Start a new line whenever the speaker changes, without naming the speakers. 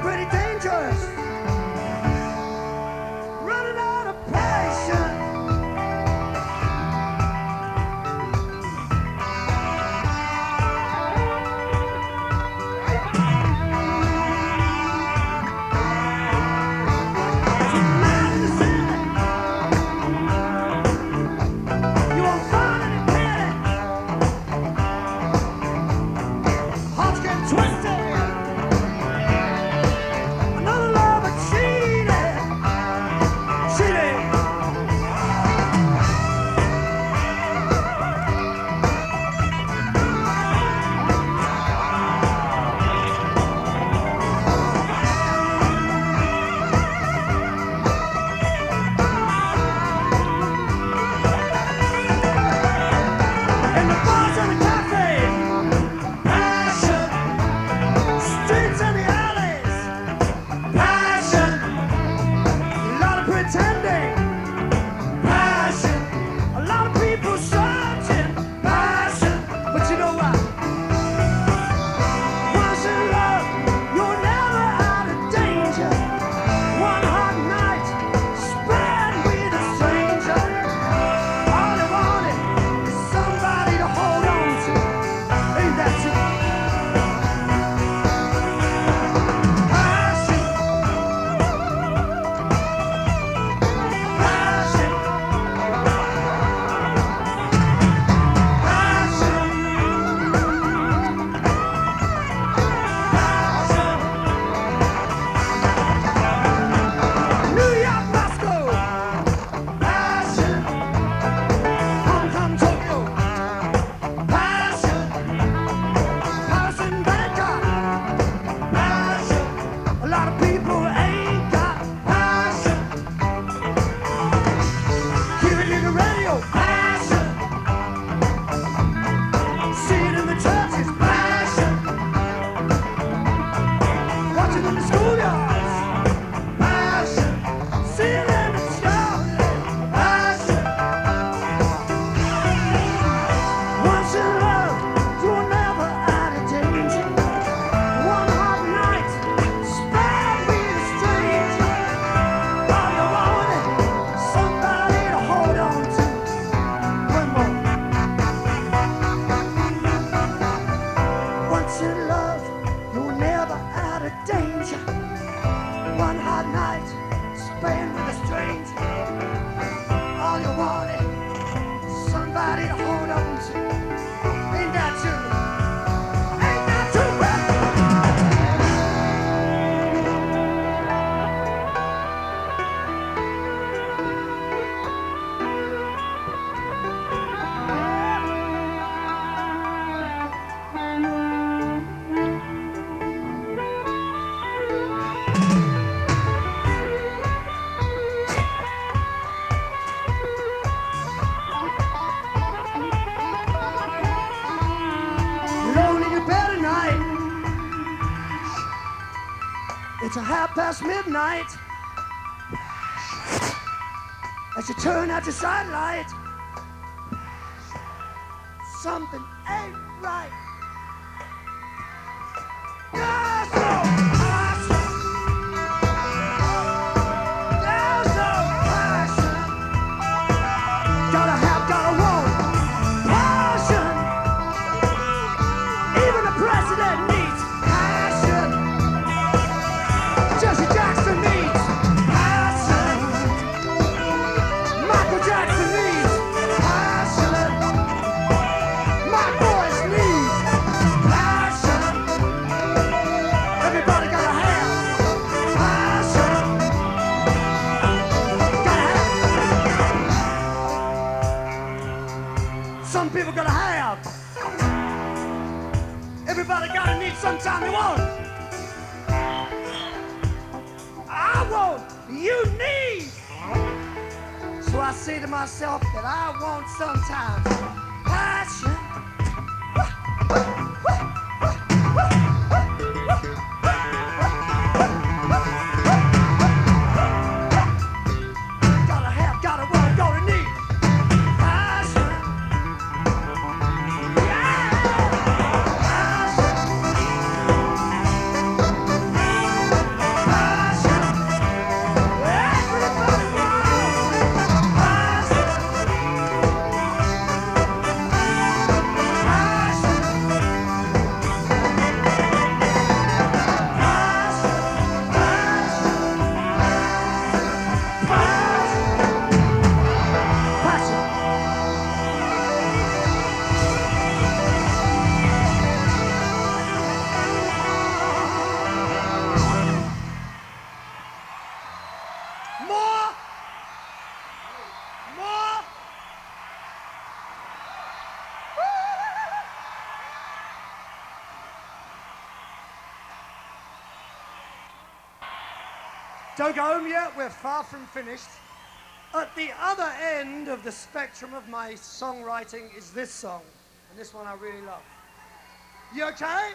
pretty dangerous. attending. It's a half past midnight. As you turn out your sidelight, something ain't right. Some people gotta have. Everybody gotta need sometime they want. I want, you need. So I say to myself that I want sometimes passion. Passion, Don't go home yet, we're far from finished. At the other end of the spectrum of my songwriting is this song, and this one I really love. You okay?